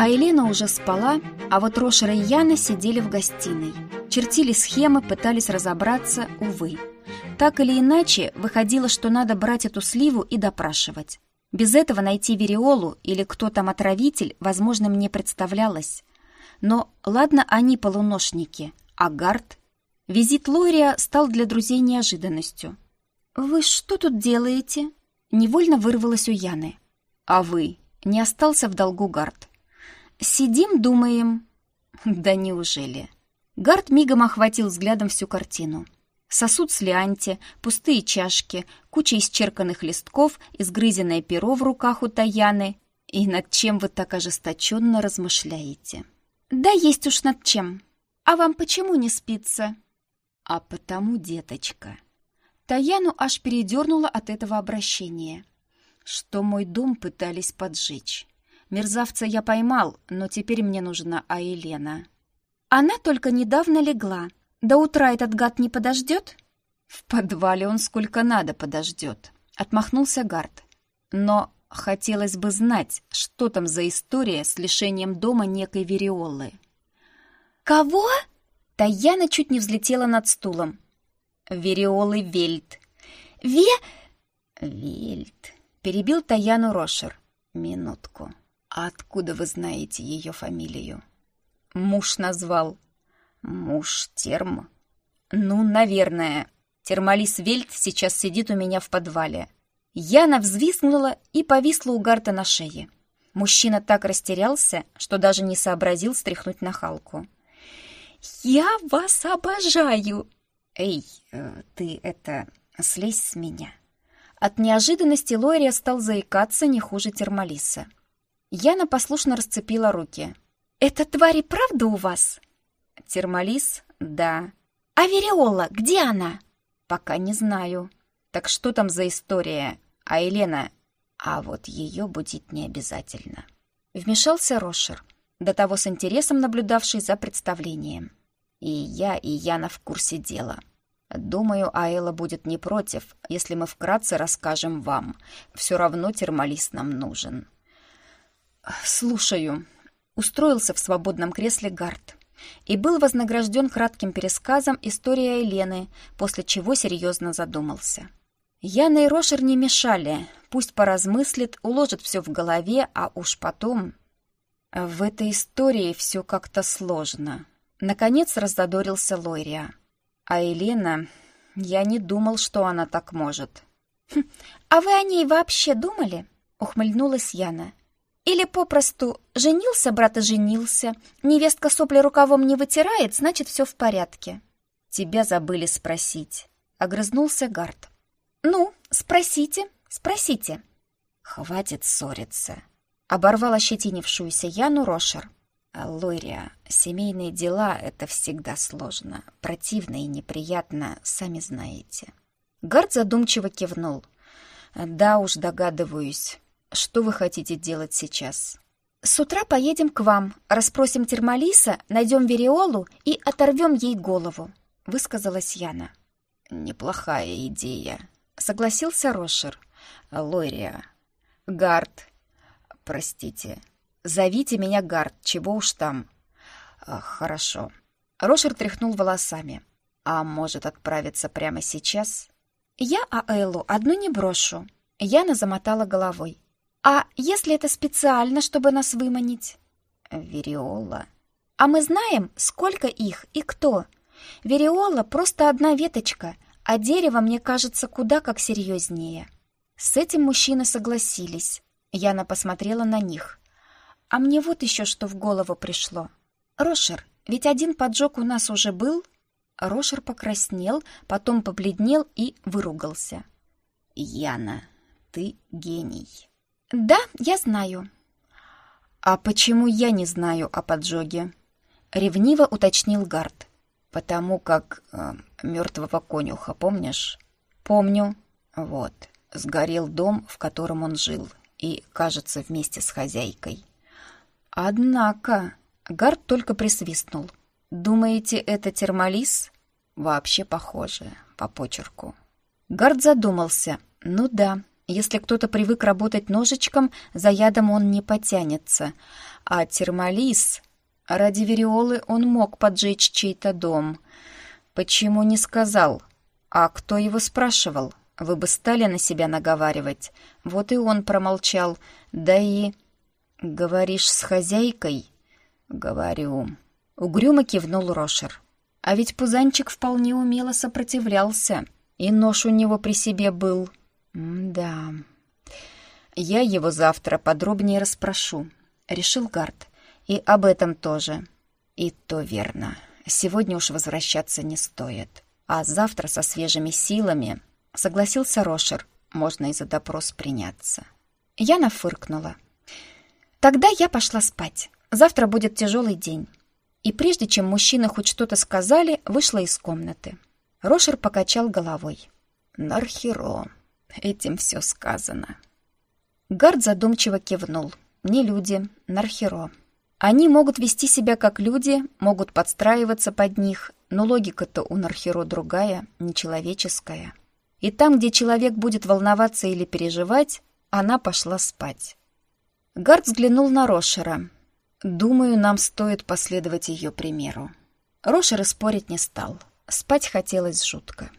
А Елена уже спала, а вот Рошера и Яна сидели в гостиной. Чертили схемы, пытались разобраться, увы. Так или иначе, выходило, что надо брать эту сливу и допрашивать. Без этого найти Вериолу или кто там отравитель, возможно, мне представлялось. Но ладно они полуношники, а Гард? Визит Лория стал для друзей неожиданностью. «Вы что тут делаете?» Невольно вырвалось у Яны. «А вы?» Не остался в долгу Гард. «Сидим, думаем...» «Да неужели?» Гард мигом охватил взглядом всю картину. Сосуд с лианти, пустые чашки, куча исчерканных листков, изгрызенное перо в руках у Таяны. И над чем вы так ожесточенно размышляете? «Да есть уж над чем. А вам почему не спится?» «А потому, деточка...» Таяну аж передернула от этого обращения. Что мой дом пытались поджечь. Мерзавца я поймал, но теперь мне нужна Аэлена. Она только недавно легла. До утра этот гад не подождет? В подвале он сколько надо подождет. Отмахнулся Гард. Но хотелось бы знать, что там за история с лишением дома некой Вериолы. «Кого?» Таяна чуть не взлетела над стулом. Вериолы Вельт. Ве... Вельт. Перебил Таяну Рошер. Минутку. Откуда вы знаете ее фамилию? Муж назвал. Муж Терм. Ну, наверное. Термалис Вельт сейчас сидит у меня в подвале. Яна взвизгнула и повисла у Гарта на шее. Мужчина так растерялся, что даже не сообразил стряхнуть нахалку. «Я вас обожаю!» «Эй, э, ты это, слезь с меня!» От неожиданности Лория стал заикаться не хуже термалиса. Яна послушно расцепила руки. «Это твари правда у вас?» «Термалис? Да». «А Вериола, где она?» «Пока не знаю». «Так что там за история? А Елена?» «А вот ее будить не обязательно». Вмешался Рошер, до того с интересом наблюдавший за представлением. И я, и Яна в курсе дела. Думаю, Аэла будет не против, если мы вкратце расскажем вам. Все равно термалист нам нужен. Слушаю. Устроился в свободном кресле Гард и был вознагражден кратким пересказом истории Елены, после чего серьезно задумался. Яна и Рошер не мешали, пусть поразмыслит, уложит все в голове, а уж потом... В этой истории все как-то сложно. Наконец раззадорился Лойрия. А Елена... Я не думал, что она так может. Хм, «А вы о ней вообще думали?» — ухмыльнулась Яна. «Или попросту женился, брат и женился, невестка сопли рукавом не вытирает, значит, все в порядке». «Тебя забыли спросить», — огрызнулся Гард. «Ну, спросите, спросите». «Хватит ссориться», — оборвал ощетинившуюся Яну Рошер. Лойрия, семейные дела — это всегда сложно, противно и неприятно, сами знаете. Гард задумчиво кивнул. Да уж, догадываюсь. Что вы хотите делать сейчас? С утра поедем к вам, расспросим Термалиса, найдем Вериолу и оторвем ей голову, высказалась Яна. Неплохая идея, согласился Рошер. Лойрия. Гард. Простите, Зовите меня Гард, чего уж там. А, хорошо. Рошер тряхнул волосами. А может отправиться прямо сейчас? Я Аэлу одну не брошу. Яна замотала головой. А если это специально, чтобы нас выманить? Вериола. А мы знаем, сколько их и кто. Вериола просто одна веточка, а дерево, мне кажется, куда как серьезнее. С этим мужчины согласились. Яна посмотрела на них. А мне вот еще что в голову пришло. Рошер, ведь один поджог у нас уже был? Рошер покраснел, потом побледнел и выругался. Яна, ты гений. Да, я знаю. А почему я не знаю о поджоге? Ревниво уточнил Гард. Потому как э, мертвого конюха, помнишь? Помню. Вот, сгорел дом, в котором он жил, и, кажется, вместе с хозяйкой. Однако, Гард только присвистнул. Думаете, это термалис? Вообще похоже, по почерку. Гард задумался. Ну да, Если кто-то привык работать ножичком, за ядом он не потянется. А термалис... Ради Вериолы он мог поджечь чей-то дом. Почему не сказал? А кто его спрашивал? Вы бы стали на себя наговаривать. Вот и он промолчал. Да и... Говоришь с хозяйкой? Говорю. Угрюмо кивнул Рошер. А ведь Пузанчик вполне умело сопротивлялся. И нож у него при себе был. Да. Я его завтра подробнее расспрошу. Решил Гард. И об этом тоже. И то верно. Сегодня уж возвращаться не стоит. А завтра со свежими силами, согласился Рошер, можно и за допрос приняться. Я нафыркнула. Тогда я пошла спать. Завтра будет тяжелый день. И прежде чем мужчины хоть что-то сказали, вышла из комнаты. Рошер покачал головой. Нархеро. Этим все сказано. Гард задумчиво кивнул. Не люди, Нархеро. Они могут вести себя как люди, могут подстраиваться под них, но логика-то у Нархеро другая, нечеловеческая. И там, где человек будет волноваться или переживать, она пошла спать. Гард взглянул на Рошера. «Думаю, нам стоит последовать ее примеру». Рошер и спорить не стал. Спать хотелось жутко.